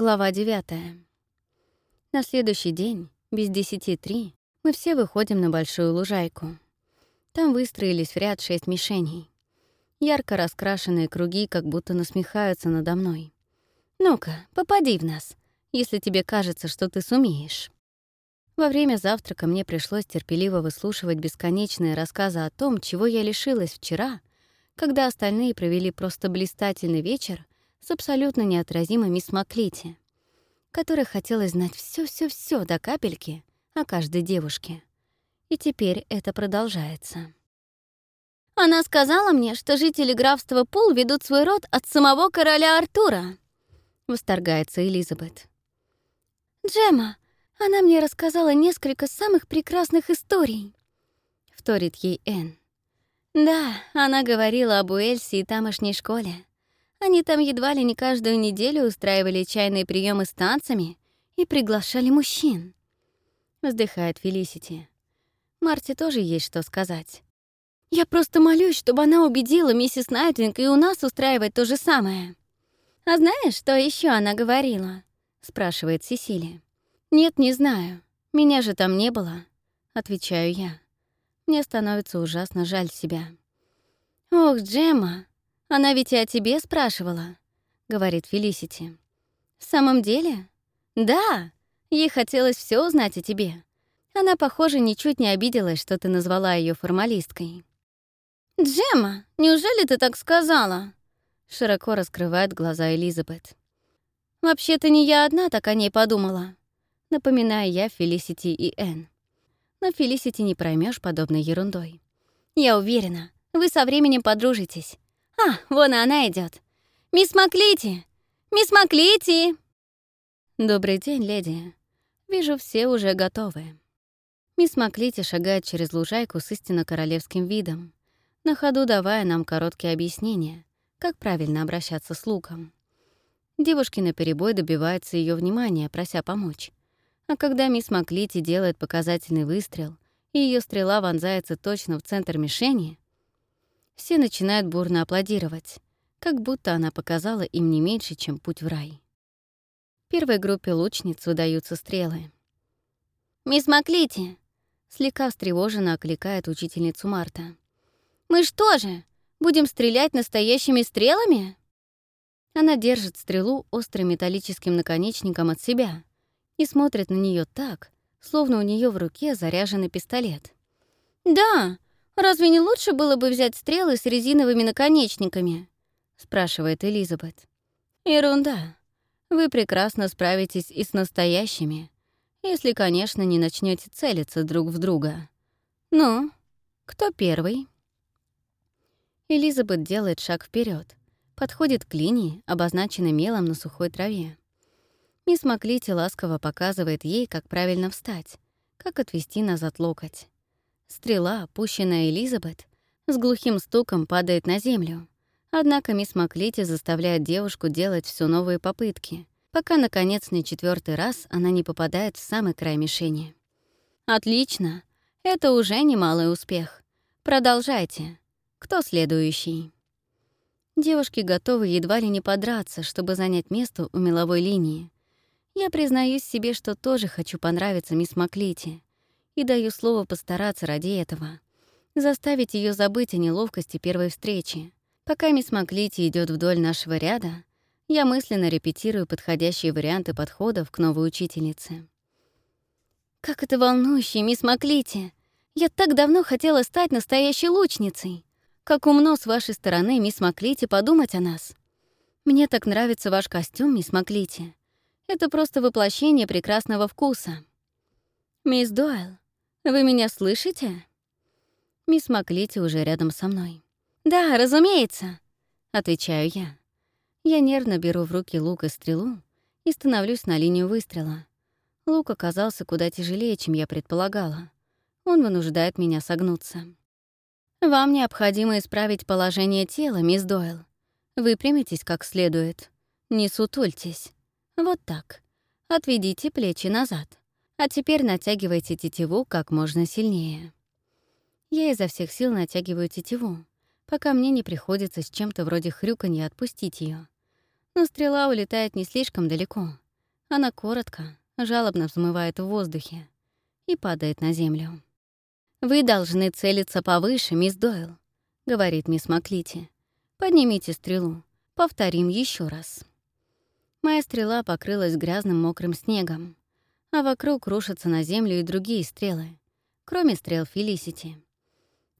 Глава 9. На следующий день, без десяти три, мы все выходим на большую лужайку. Там выстроились в ряд шесть мишеней. Ярко раскрашенные круги как будто насмехаются надо мной. «Ну-ка, попади в нас, если тебе кажется, что ты сумеешь». Во время завтрака мне пришлось терпеливо выслушивать бесконечные рассказы о том, чего я лишилась вчера, когда остальные провели просто блистательный вечер с абсолютно неотразимой мисс Маклити, которой хотелось знать все, все, все до капельки о каждой девушке. И теперь это продолжается. «Она сказала мне, что жители графства Пул ведут свой род от самого короля Артура», — восторгается Элизабет. «Джема, она мне рассказала несколько самых прекрасных историй», — вторит ей Энн. «Да, она говорила об Уэльсе и тамошней школе. Они там едва ли не каждую неделю устраивали чайные приемы с танцами и приглашали мужчин. Вздыхает Фелисити. Марте тоже есть что сказать. Я просто молюсь, чтобы она убедила миссис Найтлинг и у нас устраивать то же самое. А знаешь, что еще она говорила? Спрашивает Сесилия. Нет, не знаю. Меня же там не было. Отвечаю я. Мне становится ужасно жаль себя. Ох, Джемма, она ведь и о тебе спрашивала, говорит Фелисити. В самом деле? Да, ей хотелось все узнать о тебе. Она, похоже, ничуть не обиделась, что ты назвала ее формалисткой. «Джемма, неужели ты так сказала?» Широко раскрывает глаза Элизабет. «Вообще-то не я одна так о ней подумала», напоминаю я Фелисити и Энн. Но Фелисити не проймешь подобной ерундой. «Я уверена, вы со временем подружитесь. А, вон она идет. Мисс Маклити! Мисс Маклити!» «Добрый день, леди. Вижу, все уже готовы». Мисс Маклити шагает через лужайку с истинно королевским видом, на ходу давая нам короткие объяснения, как правильно обращаться с луком. Девушки наперебой добиваются ее внимания, прося помочь. А когда мисс Маклити делает показательный выстрел, и ее стрела вонзается точно в центр мишени, все начинают бурно аплодировать, как будто она показала им не меньше, чем путь в рай. Первой группе лучниц выдаются стрелы. «Мисс Маклити!» — слегка встревоженно окликает учительницу Марта. «Мы что же, будем стрелять настоящими стрелами?» Она держит стрелу острым металлическим наконечником от себя и смотрит на нее так, словно у нее в руке заряженный пистолет. «Да, «Разве не лучше было бы взять стрелы с резиновыми наконечниками?» — спрашивает Элизабет. «Ерунда. Вы прекрасно справитесь и с настоящими, если, конечно, не начнете целиться друг в друга. Ну, кто первый?» Элизабет делает шаг вперед, подходит к линии, обозначенной мелом на сухой траве. Мисс Маклити ласково показывает ей, как правильно встать, как отвести назад локоть. Стрела, пущенная Элизабет, с глухим стуком падает на землю. Однако мисс Маклити заставляет девушку делать все новые попытки, пока, наконец, на четвертый раз она не попадает в самый край мишени. «Отлично! Это уже немалый успех. Продолжайте. Кто следующий?» Девушки готовы едва ли не подраться, чтобы занять место у меловой линии. Я признаюсь себе, что тоже хочу понравиться мисс Маклити и даю слово постараться ради этого. Заставить ее забыть о неловкости первой встречи. Пока мисс Маклити идет вдоль нашего ряда, я мысленно репетирую подходящие варианты подходов к новой учительнице. «Как это волнующе, мисс Маклити! Я так давно хотела стать настоящей лучницей! Как умно с вашей стороны, мисс Маклити, подумать о нас! Мне так нравится ваш костюм, мисс Маклити. Это просто воплощение прекрасного вкуса. Мисс Дойл, вы меня слышите?» Мисс Маклити уже рядом со мной. «Да, разумеется», — отвечаю я. Я нервно беру в руки лук и стрелу и становлюсь на линию выстрела. Лук оказался куда тяжелее, чем я предполагала. Он вынуждает меня согнуться. «Вам необходимо исправить положение тела, мисс Дойл. Выпрямитесь как следует. Не сутультесь. Вот так. Отведите плечи назад. А теперь натягивайте тетиву как можно сильнее. Я изо всех сил натягиваю тетиву, пока мне не приходится с чем-то вроде хрюканья отпустить ее. Но стрела улетает не слишком далеко, Она коротко, жалобно взмывает в воздухе и падает на землю. «Вы должны целиться повыше, мисс Дойл», — говорит мисс Маклити. «Поднимите стрелу. Повторим еще раз». Моя стрела покрылась грязным мокрым снегом, а вокруг рушатся на землю и другие стрелы, кроме стрел Фелисити.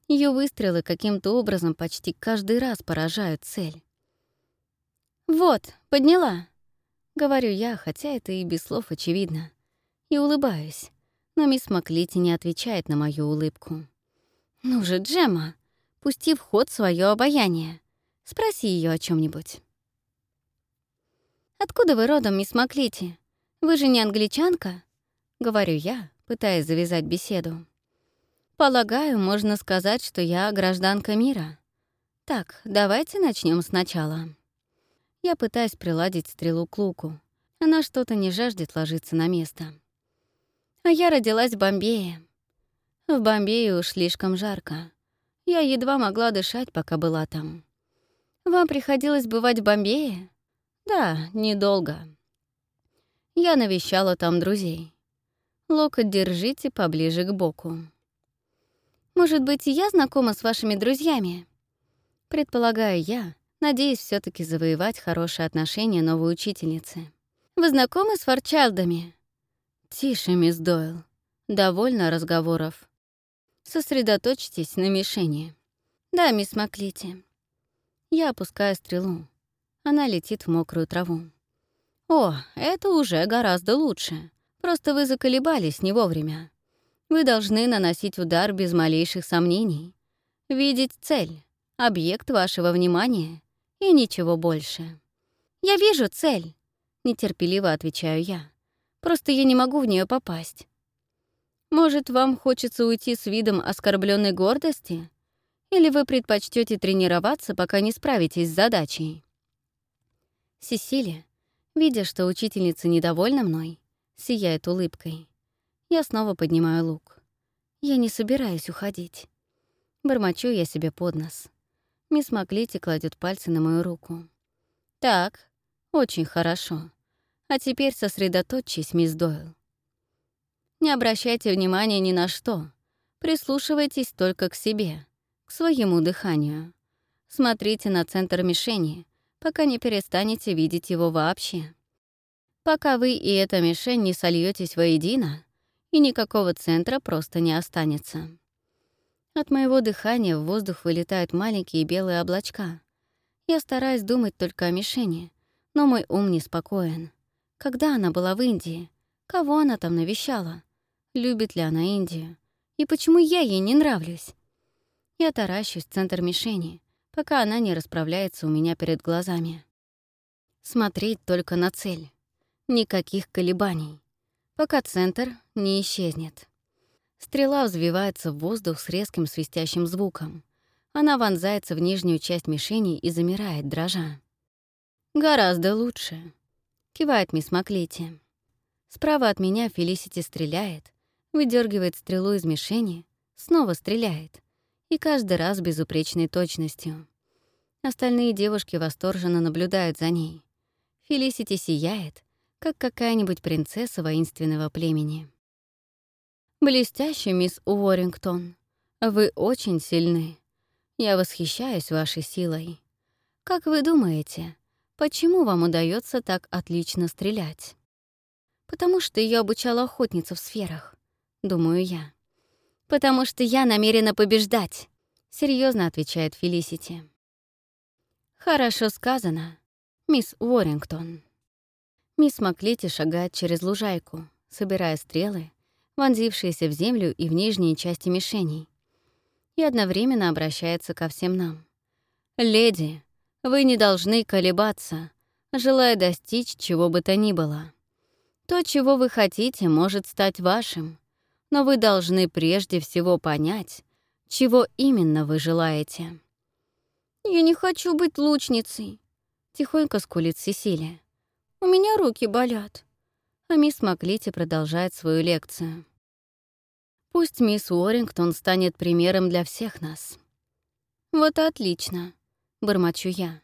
Ее выстрелы каким-то образом почти каждый раз поражают цель. «Вот, подняла!» — говорю я, хотя это и без слов очевидно. И улыбаюсь, но мисс Маклити не отвечает на мою улыбку. «Ну же, Джема, пусти в ход свое обаяние. Спроси ее о чем нибудь «Откуда вы родом, мисс Маклити? Вы же не англичанка?» — говорю я, пытаясь завязать беседу. «Полагаю, можно сказать, что я гражданка мира. Так, давайте начнем сначала». Я пытаюсь приладить стрелу к луку. Она что-то не жаждет ложиться на место. А я родилась в Бомбее. В Бомбее уж слишком жарко. Я едва могла дышать, пока была там. Вам приходилось бывать в Бомбее? Да, недолго. Я навещала там друзей. Локоть держите поближе к боку. Может быть, я знакома с вашими друзьями? Предполагаю я, надеясь все таки завоевать хорошие отношения новой учительницы. Вы знакомы с Форчалдами? Тише, мисс Дойл. Довольно разговоров. Сосредоточьтесь на мишени. Да, мисс Маклити. Я опускаю стрелу. Она летит в мокрую траву. О, это уже гораздо лучше. Просто вы заколебались не вовремя. Вы должны наносить удар без малейших сомнений. Видеть цель, объект вашего внимания и ничего больше. «Я вижу цель», — нетерпеливо отвечаю я. «Просто я не могу в нее попасть». «Может, вам хочется уйти с видом оскорбленной гордости? Или вы предпочтете тренироваться, пока не справитесь с задачей?» Сесилия, видя, что учительница недовольна мной, сияет улыбкой. Я снова поднимаю лук. Я не собираюсь уходить. Бормочу я себе под нос. Мисс Маклити кладет пальцы на мою руку. «Так, очень хорошо. А теперь сосредоточьтесь, мисс Дойл. Не обращайте внимания ни на что. Прислушивайтесь только к себе, к своему дыханию. Смотрите на центр мишени, пока не перестанете видеть его вообще. Пока вы и эта мишень не сольетесь воедино, и никакого центра просто не останется. От моего дыхания в воздух вылетают маленькие белые облачка. Я стараюсь думать только о мишени, но мой ум неспокоен. Когда она была в Индии? Кого она там навещала? Любит ли она Индию? И почему я ей не нравлюсь? Я таращусь в центр мишени, пока она не расправляется у меня перед глазами. Смотреть только на цель. Никаких колебаний. Пока центр не исчезнет. Стрела взвивается в воздух с резким свистящим звуком. Она вонзается в нижнюю часть мишени и замирает, дрожа. «Гораздо лучше», — кивает мисс Маклити. Справа от меня Фелисити стреляет, выдергивает стрелу из мишени, снова стреляет, и каждый раз безупречной точностью. Остальные девушки восторженно наблюдают за ней. Фелисити сияет, как какая-нибудь принцесса воинственного племени. «Блестяще, мисс Уоррингтон. Вы очень сильны. Я восхищаюсь вашей силой. Как вы думаете, почему вам удается так отлично стрелять?» «Потому что ее обучала охотница в сферах», — думаю я. «Потому что я намерена побеждать», — серьезно отвечает Фелисити. «Хорошо сказано, мисс Уоррингтон». Мисс Маклити шагает через лужайку, собирая стрелы, вонзившиеся в землю и в нижние части мишеней, и одновременно обращается ко всем нам. «Леди, вы не должны колебаться, желая достичь чего бы то ни было. То, чего вы хотите, может стать вашим, но вы должны прежде всего понять, чего именно вы желаете». «Я не хочу быть лучницей», — тихонько скулит Сесилия. «У меня руки болят». А мисс Маклити продолжает свою лекцию. Пусть мисс Уоррингтон станет примером для всех нас. Вот и отлично, бормочу я.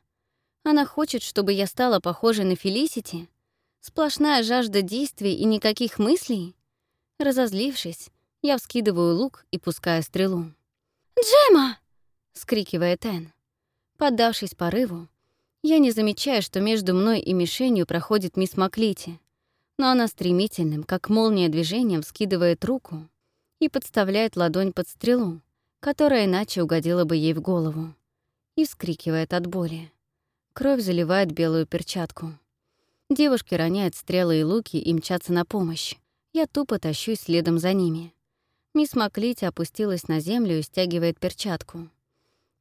Она хочет, чтобы я стала похожей на Фелисити? Сплошная жажда действий и никаких мыслей? Разозлившись, я вскидываю лук и пускаю стрелу. «Джема!» — скрикивает Энн. Поддавшись порыву, я не замечаю, что между мной и мишенью проходит мисс Маклити, но она стремительным, как молния движением, скидывает руку и подставляет ладонь под стрелу, которая иначе угодила бы ей в голову, и вскрикивает от боли. Кровь заливает белую перчатку. Девушки роняют стрелы и луки и мчатся на помощь. Я тупо тащусь следом за ними. Мисс Маклити опустилась на землю и стягивает перчатку.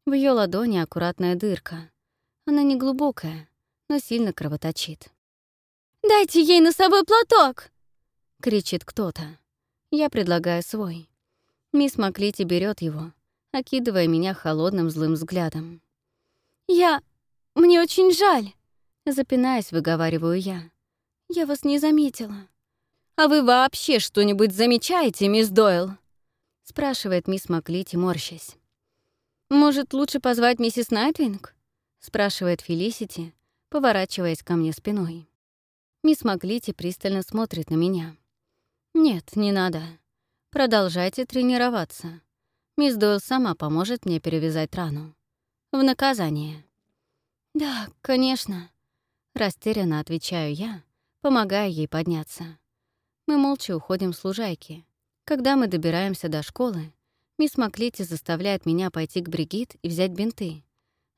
В ее ладони аккуратная дырка. Она не глубокая, но сильно кровоточит. «Дайте ей носовой платок!» — кричит кто-то. Я предлагаю свой. Мисс Маклити берет его, окидывая меня холодным злым взглядом. «Я... Мне очень жаль!» Запинаясь, выговариваю я. «Я вас не заметила». «А вы вообще что-нибудь замечаете, мисс Дойл?» спрашивает мисс Маклити, морщась. «Может, лучше позвать миссис Найтвинг?» спрашивает Фелисити, поворачиваясь ко мне спиной. Мисс Маклити пристально смотрит на меня. «Нет, не надо. Продолжайте тренироваться. Мисс Дойл сама поможет мне перевязать рану. В наказание». «Да, конечно», — растерянно отвечаю я, помогая ей подняться. Мы молча уходим с лужайки. Когда мы добираемся до школы, мисс Маклити заставляет меня пойти к Бригит и взять бинты.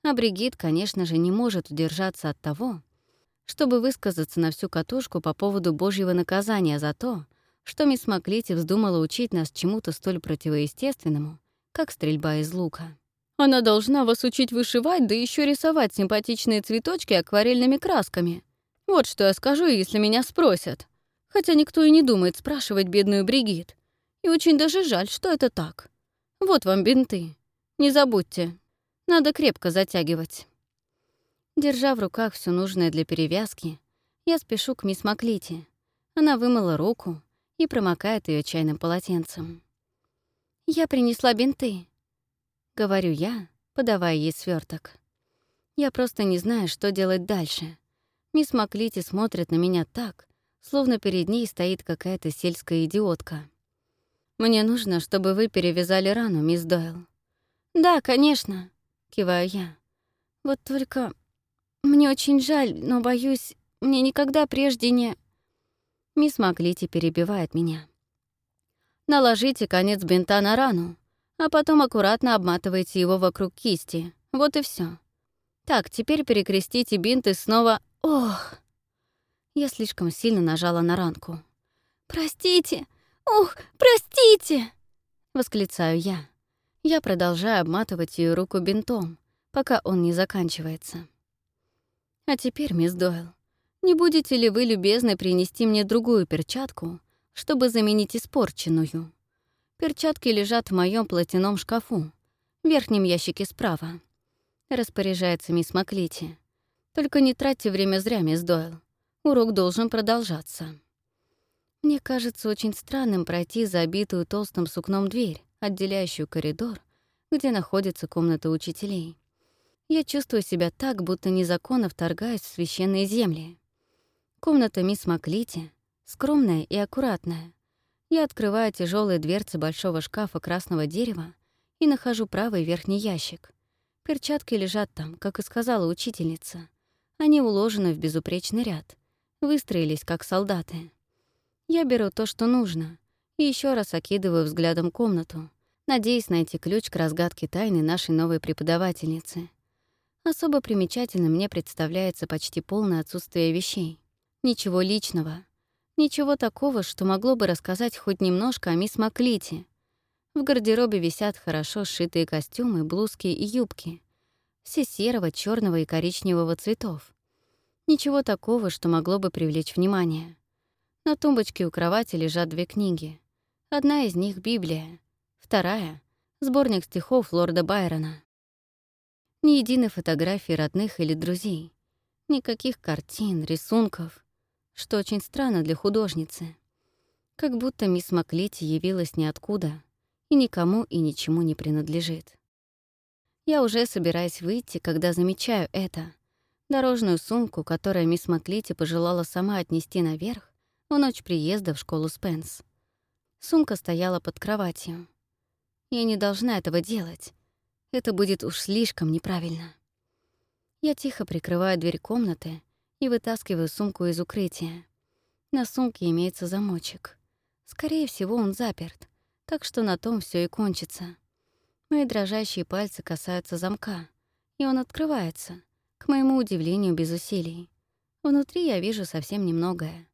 А Бригит, конечно же, не может удержаться от того, чтобы высказаться на всю катушку по поводу божьего наказания за то, что мисс Маклити вздумала учить нас чему-то столь противоестественному, как стрельба из лука. Она должна вас учить вышивать, да еще рисовать симпатичные цветочки акварельными красками. Вот что я скажу, если меня спросят. Хотя никто и не думает спрашивать бедную Бригит. И очень даже жаль, что это так. Вот вам бинты. Не забудьте, надо крепко затягивать. Держа в руках все нужное для перевязки, я спешу к мисс Маклити. Она вымыла руку и промокает ее чайным полотенцем. «Я принесла бинты», — говорю я, подавая ей сверток. Я просто не знаю, что делать дальше. Мисс Маклити смотрит на меня так, словно перед ней стоит какая-то сельская идиотка. «Мне нужно, чтобы вы перевязали рану, мисс Дойл». «Да, конечно», киваю я. Вот только мне очень жаль, но, боюсь, мне никогда прежде не... Мисс Маклити перебивает меня. Наложите конец бинта на рану, а потом аккуратно обматывайте его вокруг кисти. Вот и все. Так, теперь перекрестите бинт и снова... Ох! Я слишком сильно нажала на ранку. «Простите! Ох, простите!» — восклицаю я. Я продолжаю обматывать ее руку бинтом, пока он не заканчивается. А теперь, мисс Дойл, не будете ли вы любезны принести мне другую перчатку, чтобы заменить испорченную? Перчатки лежат в моем платяном шкафу, в верхнем ящике справа. Распоряжается мисс Маклити. Только не тратьте время зря, мисс Дойл. Урок должен продолжаться. Мне кажется очень странным пройти за обитую толстым сукном дверь, отделяющую коридор, где находится комната учителей. Я чувствую себя так, будто незаконно вторгаюсь в священные земли. Комната мисс Маклити скромная и аккуратная. Я открываю тяжелые дверцы большого шкафа красного дерева и нахожу правый верхний ящик. Перчатки лежат там, как и сказала учительница. Они уложены в безупречный ряд, выстроились как солдаты. Я беру то, что нужно, и еще раз окидываю взглядом комнату, надеясь найти ключ к разгадке тайны нашей новой преподавательницы. Особо примечательным мне представляется почти полное отсутствие вещей. Ничего личного. Ничего такого, что могло бы рассказать хоть немножко о мисс Маклити. В гардеробе висят хорошо сшитые костюмы, блузки и юбки. Все серого, черного и коричневого цветов. Ничего такого, что могло бы привлечь внимание. На тумбочке у кровати лежат две книги. Одна из них — Библия, вторая — сборник стихов лорда Байрона. Ни единой фотографии родных или друзей. Никаких картин, рисунков, что очень странно для художницы. Как будто мисс Маклити явилась ниоткуда и никому и ничему не принадлежит. Я уже собираюсь выйти, когда замечаю это. Дорожную сумку, которую мисс Маклити пожелала сама отнести наверх в ночь приезда в школу Спенс. Сумка стояла под кроватью. Я не должна этого делать. Это будет уж слишком неправильно. Я тихо прикрываю дверь комнаты и вытаскиваю сумку из укрытия. На сумке имеется замочек. Скорее всего, он заперт, так что на том все и кончится. Мои дрожащие пальцы касаются замка, и он открывается, к моему удивлению, без усилий. Внутри я вижу совсем немногое.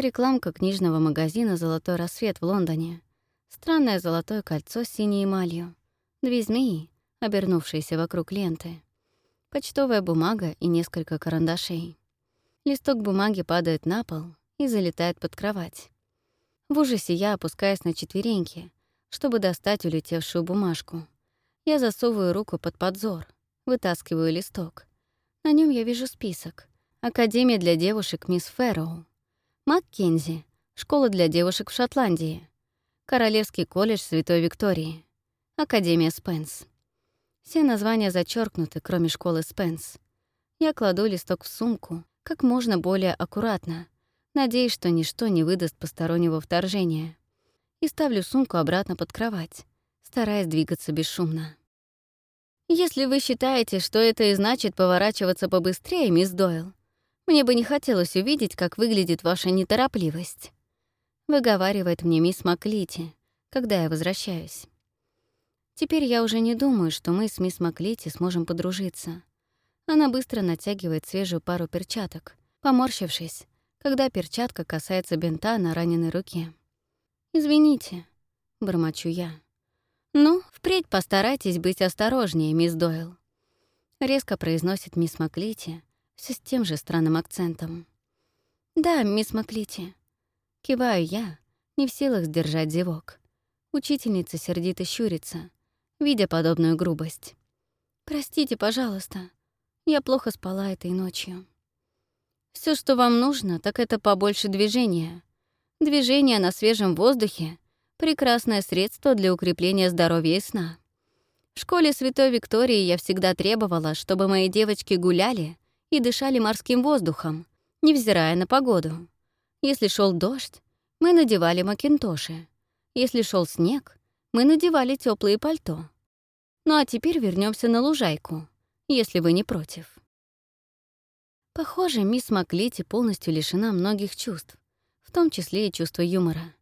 Рекламка книжного магазина «Золотой рассвет» в Лондоне. Странное золотое кольцо с синей эмалью. Две змеи, обернувшиеся вокруг ленты. Почтовая бумага и несколько карандашей. Листок бумаги падает на пол и залетает под кровать. В ужасе я опускаюсь на четвереньки, чтобы достать улетевшую бумажку. Я засовываю руку под подзор, вытаскиваю листок. На нем я вижу список. Академия для девушек мисс Фэрроу. Маккензи. Школа для девушек в Шотландии. Королевский колледж Святой Виктории. Академия Спенс. Все названия зачеркнуты, кроме школы Спенс. Я кладу листок в сумку как можно более аккуратно, надеясь, что ничто не выдаст постороннего вторжения, и ставлю сумку обратно под кровать, стараясь двигаться бесшумно. «Если вы считаете, что это и значит поворачиваться побыстрее, мисс Дойл, мне бы не хотелось увидеть, как выглядит ваша неторопливость», — выговаривает мне мисс Маклити, когда я возвращаюсь. Теперь я уже не думаю, что мы с мисс Маклити сможем подружиться. Она быстро натягивает свежую пару перчаток, поморщившись, когда перчатка касается бинта на раненой руке. «Извините», — бормочу я. «Ну, впредь постарайтесь быть осторожнее, мисс Дойл», — резко произносит мисс Маклити, все с тем же странным акцентом. «Да, мисс Маклити». Киваю я, не в силах сдержать зевок. Учительница сердито щурится, видя подобную грубость. «Простите, пожалуйста, я плохо спала этой ночью». Все, что вам нужно, так это побольше движения. Движение на свежем воздухе — прекрасное средство для укрепления здоровья и сна. В школе Святой Виктории я всегда требовала, чтобы мои девочки гуляли и дышали морским воздухом, невзирая на погоду. Если шел дождь, мы надевали макинтоши. Если шел снег, мы надевали теплые пальто. Ну а теперь вернемся на лужайку, если вы не против. Похоже, мисс Маклити полностью лишена многих чувств, в том числе и чувства юмора.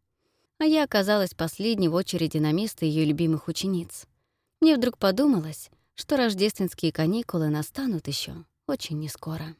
А я оказалась последней в очереди на место ее любимых учениц. Мне вдруг подумалось, что рождественские каникулы настанут еще очень нескоро.